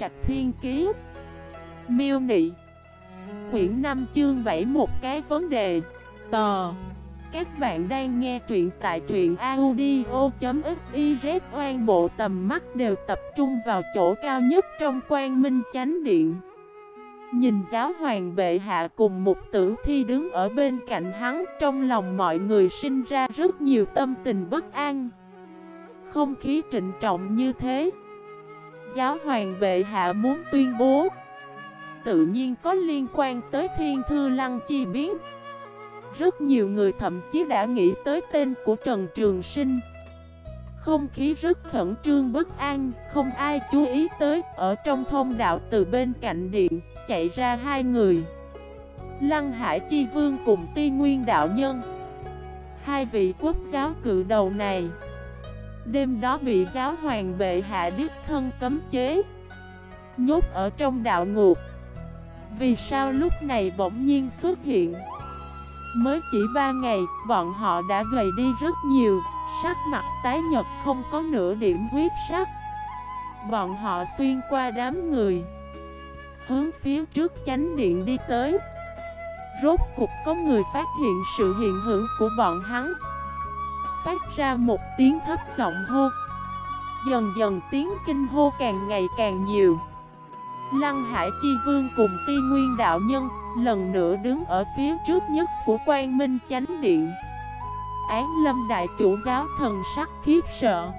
Trạch Thiên Kiế Miêu Nị. Quyển 5 chương 7 một cái vấn đề. Tò. Các bạn đang nghe truyện tại truyện audio.xyz Oan bộ tầm mắt đều tập trung vào chỗ cao nhất trong quan minh chánh điện. Nhìn giáo hoàng bệ hạ cùng một tử thi đứng ở bên cạnh hắn, Trong lòng mọi người sinh ra rất nhiều tâm tình bất an. Không khí trịnh trọng như thế. Giáo hoàng bệ hạ muốn tuyên bố. Tự nhiên có liên quan tới thiên thư lăng chi biến. Rất nhiều người thậm chí đã nghĩ tới tên của Trần Trường Sinh. Không khí rất khẩn trương bất an, Không ai chú ý tới. Ở trong thông đạo từ bên cạnh điện, Chạy ra hai người. Lăng Hải Chi Vương cùng Ti Nguyên Đạo Nhân. Hai vị quốc giáo cự đầu này Đêm đó bị giáo hoàng bệ hạ đích thân cấm chế Nhốt ở trong đạo ngục. Vì sao lúc này bỗng nhiên xuất hiện? Mới chỉ ba ngày, bọn họ đã gầy đi rất nhiều Sắc mặt tái nhật không có nửa điểm huyết sắc. Bọn họ xuyên qua đám người Hướng phía trước chánh điện đi tới. Rốt cục có người phát hiện sự hiện hữu của bọn hắn. Phát ra một tiếng thấp giọng hô. Dần dần tiếng kinh hô càng ngày càng nhiều. Lăng Hải Chi Vương cùng Ti Nguyên Đạo Nhân Lần nữa đứng ở phía trước nhất của Quang Minh Chánh Điện. Án lâm đại chủ giáo thần sắc khiếp sợ.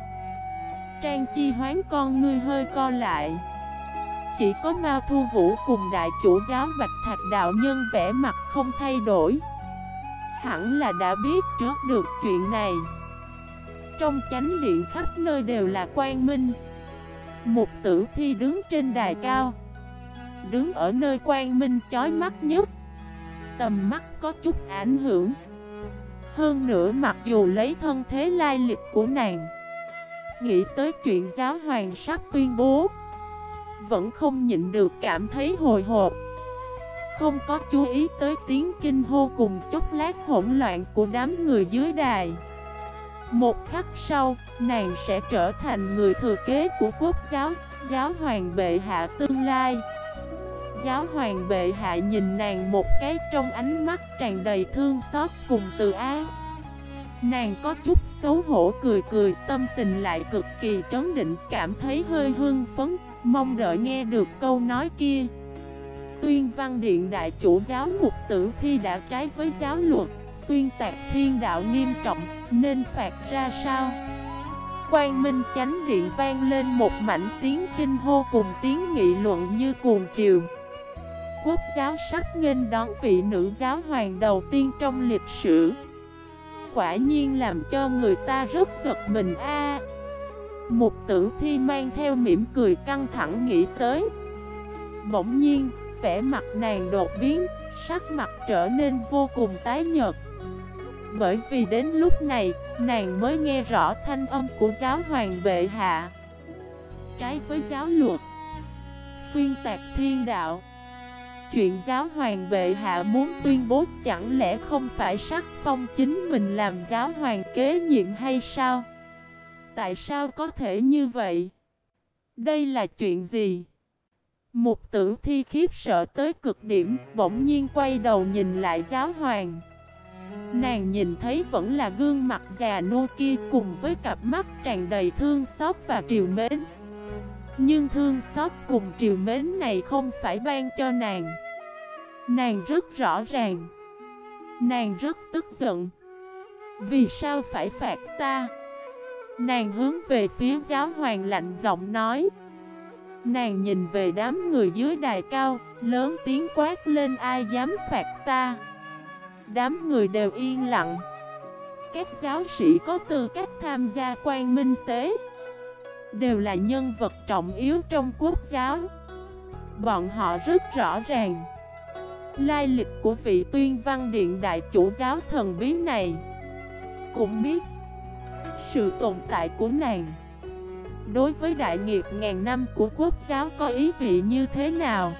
Trang chi hoán con ngươi hơi co lại. Chỉ có Mao Thu Vũ cùng đại chủ giáo Bạch Thạch Đạo Nhân vẽ mặt không thay đổi. Hẳn là đã biết trước được chuyện này. Trong chánh điện khắp nơi đều là quang minh. Một tử thi đứng trên đài cao, Đứng ở nơi quang minh chói mắt nhất. Tầm mắt có chút ảnh hưởng. Hơn nữa mặc dù lấy thân thế lai lịch của nàng, Nghĩ tới chuyện giáo hoàng sắp tuyên bố, Vẫn không nhịn được cảm thấy hồi hộp. Không có chú ý tới tiếng kinh hô cùng chốc lát hỗn loạn của đám người dưới đài. Một khắc sau, nàng sẽ trở thành người thừa kế của quốc giáo, giáo hoàng bệ hạ tương lai. Giáo hoàng bệ hạ nhìn nàng một cái trong ánh mắt tràn đầy thương xót cùng từ ái. Nàng có chút xấu hổ cười cười Tâm tình lại cực kỳ trấn định Cảm thấy hơi hưng phấn Mong đợi nghe được câu nói kia. Tuyên văn điện đại chủ giáo mục tử thi đã trái với giáo luật Xuyên tạc thiên đạo nghiêm trọng Nên phạt ra sao? Quang Minh chánh điện vang lên một mảnh tiếng kinh hô cùng tiếng nghị luận như cuồng triều. Quốc giáo sắp nghênh đón vị nữ giáo hoàng đầu tiên trong lịch sử. Quả nhiên làm cho người ta rất giật mình a. Mục tử thi mang theo mỉm cười căng thẳng nghĩ tới. Bỗng nhiên, vẻ mặt nàng đột biến, sắc mặt trở nên vô cùng tái nhợt Bởi vì đến lúc này, nàng mới nghe rõ thanh âm của giáo hoàng bệ hạ Trái với giáo luật Xuyên tạc thiên đạo Chuyện giáo hoàng bệ hạ muốn tuyên bố chẳng lẽ không phải sắc phong chính mình làm giáo hoàng kế nhiệm hay sao? Tại sao có thể như vậy? Đây là chuyện gì? Một tử thi khiếp sợ tới cực điểm, bỗng nhiên quay đầu nhìn lại giáo hoàng. Nàng nhìn thấy vẫn là gương mặt già nô kia cùng với cặp mắt tràn đầy thương xót và triều mến. Nhưng thương xót cùng triều mến này không phải ban cho nàng. Nàng rất rõ ràng. Nàng rất tức giận. Vì sao phải phạt ta? Nàng hướng về phía giáo hoàng lạnh giọng nói. Nàng nhìn về đám người dưới đài cao, Lớn tiếng quát lên, ai dám phạt ta? Đám người đều yên lặng. Các giáo sĩ có tư cách tham gia quan minh tế, Đều là nhân vật trọng yếu trong quốc giáo. Bọn họ rất rõ ràng Lai lịch của vị tuyên văn điện đại chủ giáo thần bí này, Cũng biết Sự tồn tại của nàng. Đối với đại nghiệp ngàn năm của quốc giáo có ý vị như thế nào?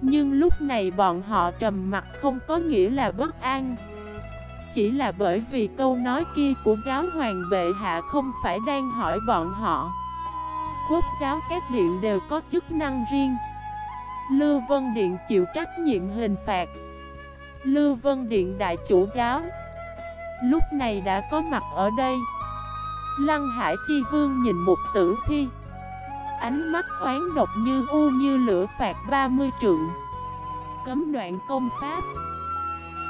Nhưng lúc này bọn họ trầm mặt không có nghĩa là bất an. Chỉ là bởi vì câu nói kia của giáo hoàng bệ hạ không phải đang hỏi bọn họ. Quốc giáo các điện đều có chức năng riêng. Lưu Vân Điện chịu trách nhiệm hình phạt. Lưu Vân Điện đại chủ giáo. Lúc này đã có mặt ở đây. Lăng Hải Chi Vương nhìn một tử thi. Ánh mắt oán độc như u như lửa phạt 30 trượng. Cấm đoạn công pháp.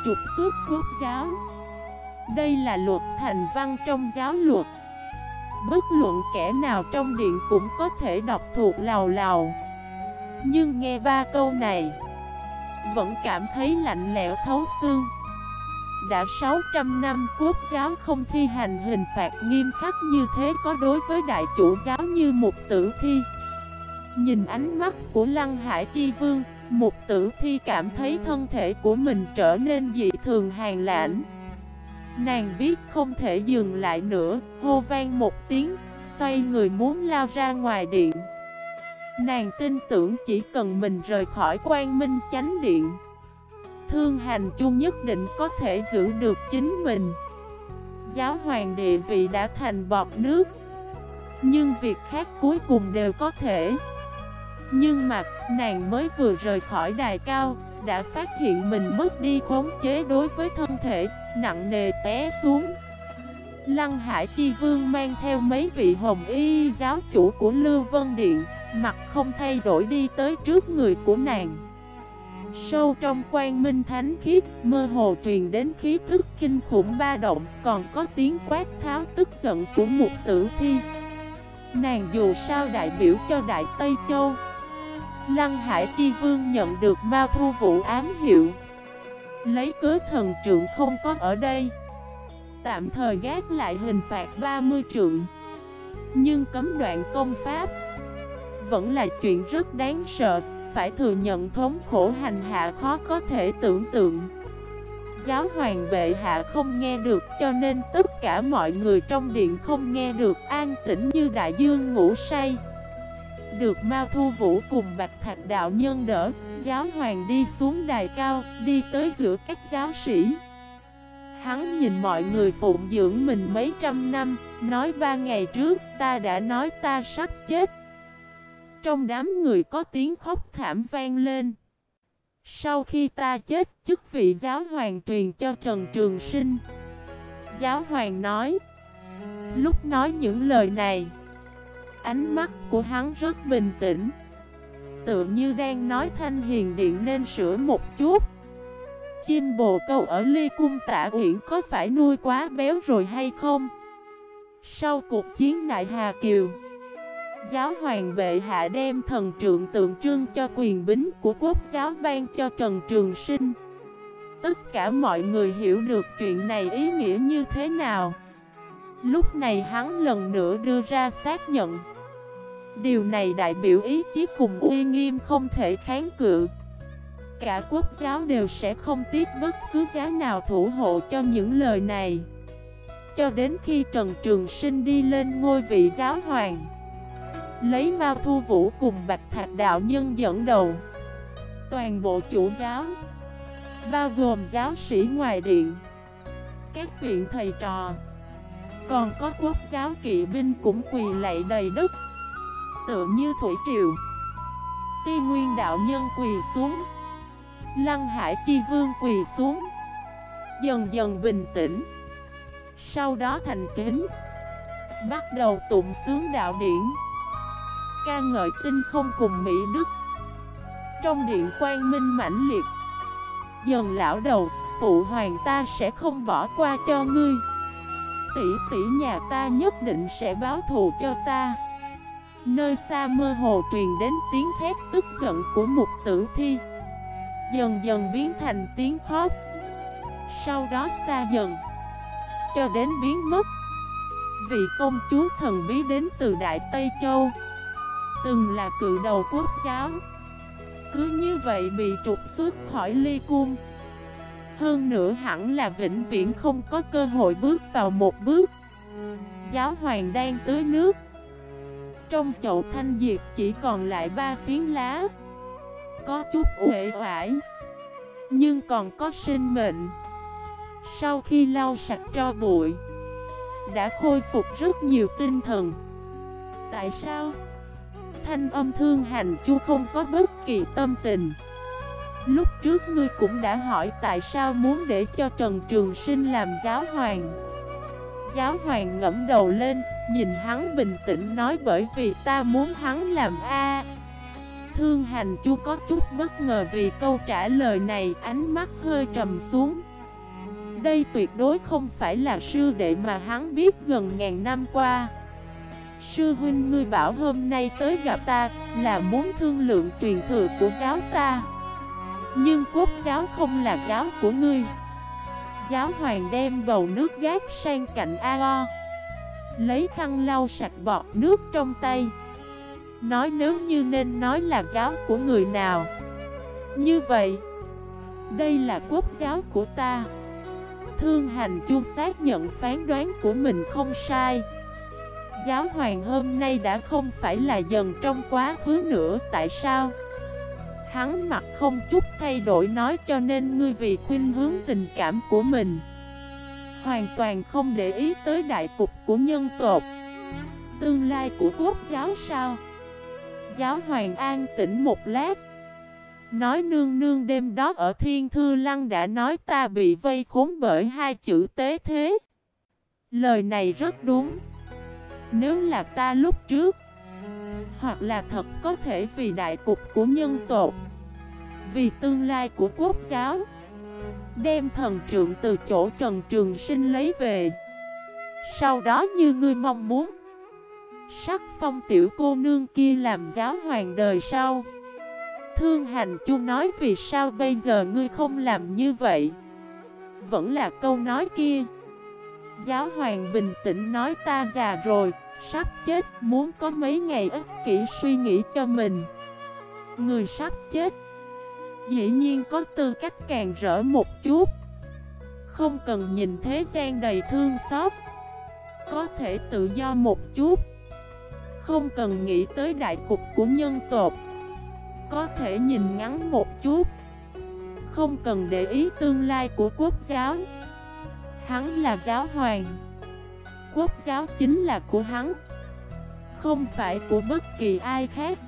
Trục xuất quốc giáo. Đây là luật thành văn trong giáo luật. Bất luận kẻ nào trong điện cũng có thể đọc thuộc lào lào. Nhưng nghe ba câu này, Vẫn cảm thấy lạnh lẽo thấu xương. Đã 600 năm quốc giáo không thi hành hình phạt nghiêm khắc như thế có đối với đại chủ giáo như một tử thi Nhìn ánh mắt của Lăng Hải Chi Vương Một tử thi cảm thấy thân thể của mình trở nên dị thường hàng lãnh Nàng biết không thể dừng lại nữa, hô vang một tiếng, xoay người muốn lao ra ngoài điện. Nàng tin tưởng chỉ cần mình rời khỏi quan minh chánh điện. Thương hành chung nhất định có thể giữ được chính mình. Giáo hoàng địa vị đã thành bọt nước. Nhưng việc khác cuối cùng đều có thể. Nhưng mà, nàng mới vừa rời khỏi đài cao, đã phát hiện mình mất đi khống chế đối với thân thể, nặng nề té xuống. Lăng Hải Chi Vương mang theo mấy vị hồng y giáo chủ của Lưu Vân Điện, mặt không thay đổi đi tới trước người của nàng. Sâu trong quan minh thánh khiết, mơ hồ truyền đến khí thức kinh khủng ba động, còn có tiếng quát tháo tức giận của một tử thi. Nàng dù sao đại biểu cho Đại Tây Châu, Lăng Hải Chi Vương nhận được Mao Thu Vũ ám hiệu. Lấy cớ thần trượng không có ở đây. Tạm thời gác lại hình phạt 30 trượng. Nhưng cấm đoạn công pháp Vẫn là chuyện rất đáng sợ. Phải thừa nhận thống khổ hành hạ khó có thể tưởng tượng Giáo hoàng bệ hạ không nghe được cho nên tất cả mọi người trong điện không nghe được an tĩnh như đại dương ngủ say được Mao Thu Vũ cùng Bạch Thạch Đạo Nhân đỡ, giáo hoàng đi xuống đài cao, đi tới giữa các giáo sĩ. Hắn nhìn mọi người phụng dưỡng mình mấy trăm năm, nói ba ngày trước ta đã nói ta sắp chết. Trong đám người có tiếng khóc thảm vang lên. Sau khi ta chết, chức vị giáo hoàng truyền cho Trần Trường Sinh. Giáo hoàng nói, lúc nói những lời này, Ánh mắt của hắn rất bình tĩnh Tự như đang nói thanh hiền điện nên sửa một chút Chim bồ câu ở ly cung tạ uyển có phải nuôi quá béo rồi hay không? Sau cuộc chiến nại Hà Kiều Giáo hoàng bệ hạ đem thần trượng tượng trưng cho quyền bính của quốc giáo ban cho Trần Trường Sinh. Tất cả mọi người hiểu được chuyện này ý nghĩa như thế nào. Lúc này hắn lần nữa đưa ra xác nhận. Điều này đại biểu ý chí cùng uy nghiêm không thể kháng cự. Cả quốc giáo đều sẽ không tiếc bất cứ giá nào thủ hộ cho những lời này. Cho đến khi Trần Trường Sinh đi lên ngôi vị giáo hoàng Lấy Mao Thu Vũ cùng Bạch Thạch Đạo Nhân dẫn đầu. Toàn bộ chủ giáo, Bao gồm giáo sĩ ngoài điện, Các viện thầy trò, Còn có quốc giáo kỵ binh cũng quỳ lạy đầy đất tựa như thủy triều. Ti nguyên đạo nhân quỳ xuống, Lăng hải chi vương quỳ xuống, Dần dần bình tĩnh. Sau đó thành kính, Bắt đầu tụng sướng đạo điển ca ngợi tinh không cùng Mỹ Đức. Trong điện quan minh mãnh liệt, Dần lão đầu, Phụ hoàng ta sẽ không bỏ qua cho ngươi. Tỷ tỷ nhà ta nhất định sẽ báo thù cho ta. Nơi xa mơ hồ truyền đến tiếng thét tức giận của mục tử thi. Dần dần biến thành tiếng khóc. Sau đó xa dần, Cho đến biến mất. Vị công chúa thần bí đến từ Đại Tây Châu. Từng là cự đầu quốc giáo. Cứ như vậy bị trục xuất khỏi ly cung. Hơn nữa hẳn là vĩnh viễn không có cơ hội bước vào một bước. Giáo hoàng đang tưới nước. Trong chậu thanh diệp chỉ còn lại ba phiến lá. Có chút uể oải, Nhưng còn có sinh mệnh. Sau khi lau sạch cho bụi, Đã khôi phục rất nhiều tinh thần. Tại sao? Thanh âm thương hành chu không có bất kỳ tâm tình. Lúc trước ngươi cũng đã hỏi tại sao muốn để cho Trần Trường Sinh làm giáo hoàng. Giáo hoàng ngẫm đầu lên, nhìn hắn bình tĩnh nói bởi vì ta muốn hắn làm A. Thương hành chu có chút bất ngờ vì câu trả lời này ánh mắt hơi trầm xuống. Đây tuyệt đối không phải là sư đệ mà hắn biết gần ngàn năm qua. Sư huynh, ngươi bảo hôm nay tới gặp ta là muốn thương lượng truyền thừa của giáo ta. Nhưng quốc giáo không là giáo của ngươi. Giáo hoàng đem bầu nước gác sang cạnh A.O. Lấy khăn lau sạch bọt nước trong tay. Nói nếu như nên nói là giáo của người nào? Như vậy, Đây là quốc giáo của ta. Thương hành chu xác nhận phán đoán của mình không sai. Giáo hoàng hôm nay đã không phải là dần trong quá khứ nữa, Tại sao? Hắn mặt không chút thay đổi nói cho nên ngươi vì khuyên hướng tình cảm của mình, Hoàn toàn không để ý tới đại cục của nhân tộc Tương lai của quốc giáo sao? Giáo hoàng an tĩnh một lát, Nói nương nương đêm đó ở Thiên Thư Lăng đã nói ta bị vây khốn bởi hai chữ tế thế Lời này rất đúng nếu là ta lúc trước, Hoặc là thật có thể vì đại cục của nhân tộc, Vì tương lai của quốc giáo, Đem thần trượng từ chỗ Trần Trường Sinh lấy về. Sau đó như ngươi mong muốn, Sắc phong tiểu cô nương kia làm giáo hoàng đời sau. Thương hành chu nói vì sao bây giờ ngươi không làm như vậy? Vẫn là câu nói kia. Giáo hoàng bình tĩnh nói ta già rồi, Sắp chết, muốn có mấy ngày ích kỷ suy nghĩ cho mình. Người sắp chết, Dĩ nhiên có tư cách càng rỡ một chút. Không cần nhìn thế gian đầy thương xót, Có thể tự do một chút. Không cần nghĩ tới đại cục của nhân tộc, Có thể nhìn ngắn một chút. Không cần để ý tương lai của quốc giáo. Hắn là giáo hoàng. Quốc giáo chính là của hắn, Không phải của bất kỳ ai khác.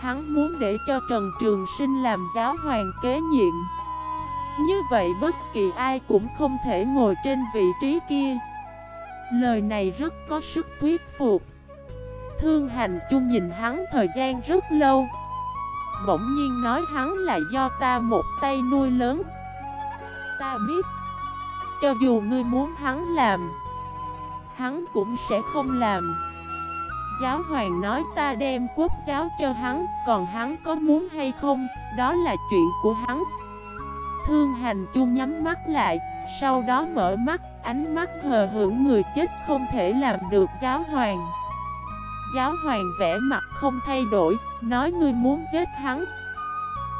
Hắn muốn để cho Trần Trường Sinh làm giáo hoàng kế nhiệm. Như vậy bất kỳ ai cũng không thể ngồi trên vị trí kia. Lời này rất có sức thuyết phục. Thương hành chung nhìn hắn thời gian rất lâu. Bỗng nhiên nói hắn là do ta một tay nuôi lớn. Ta biết cho dù ngươi muốn hắn làm Hắn cũng sẽ không làm. Giáo hoàng nói ta đem quốc giáo cho hắn Còn hắn có muốn hay không Đó là chuyện của hắn. Thương hành chung nhắm mắt lại Sau đó mở mắt Ánh mắt hờ hưởng người chết không thể làm được giáo hoàng. Giáo hoàng vẽ mặt không thay đổi, nói ngươi muốn giết hắn.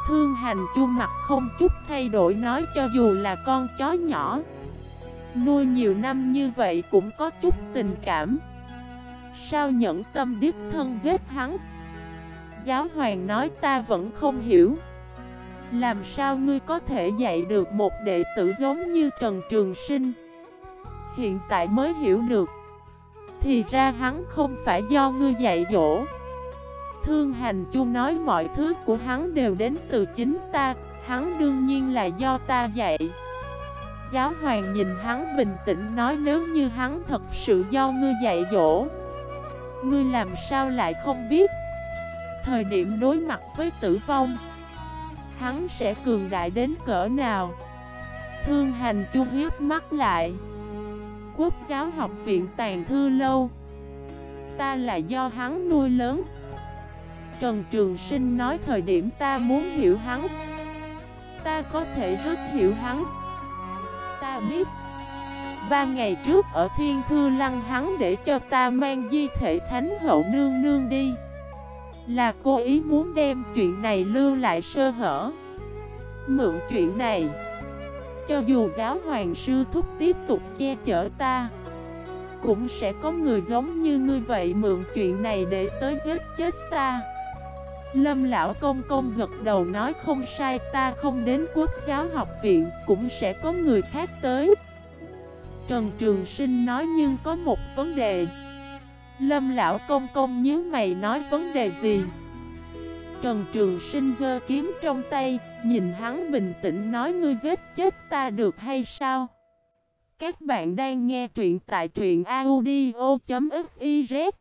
Thương hành chu mặt không chút thay đổi nói cho dù là con chó nhỏ Nuôi nhiều năm như vậy cũng có chút tình cảm. Sao nhẫn tâm điếp thân giết hắn? Giáo hoàng nói ta vẫn không hiểu. Làm sao ngươi có thể dạy được một đệ tử giống như Trần Trường Sinh? Hiện tại mới hiểu được. Thì ra hắn không phải do ngươi dạy dỗ. Thương hành chu nói mọi thứ của hắn đều đến từ chính ta, Hắn đương nhiên là do ta dạy. Giáo hoàng nhìn hắn bình tĩnh nói nếu như hắn thật sự do ngươi dạy dỗ, Ngươi làm sao lại không biết? Thời điểm đối mặt với tử vong, Hắn sẽ cường đại đến cỡ nào? Thương hành chu hiếp mắt lại. Quốc giáo học viện tàn thư lâu. Ta là do hắn nuôi lớn. Trần Trường Sinh nói thời điểm ta muốn hiểu hắn. Ta có thể rất hiểu hắn. Ta biết. Ba ngày trước ở Thiên Thư Lăng hắn để cho ta mang di thể Thánh Hậu Nương Nương đi. Là cô ý muốn đem chuyện này lưu lại sơ hở. Mượn chuyện này, cho dù giáo hoàng sư thúc tiếp tục che chở ta, Cũng sẽ có người giống như ngươi vậy mượn chuyện này để tới giết chết ta. Lâm lão công công gật đầu nói không sai, ta không đến quốc giáo học viện, Cũng sẽ có người khác tới. Trần Trường Sinh nói nhưng có một vấn đề. Lâm lão công công nhớ mày nói vấn đề gì? Trần Trường Sinh giơ kiếm trong tay, Nhìn hắn bình tĩnh nói ngươi giết chết ta được hay sao? Các bạn đang nghe truyện tại truyện audio.fif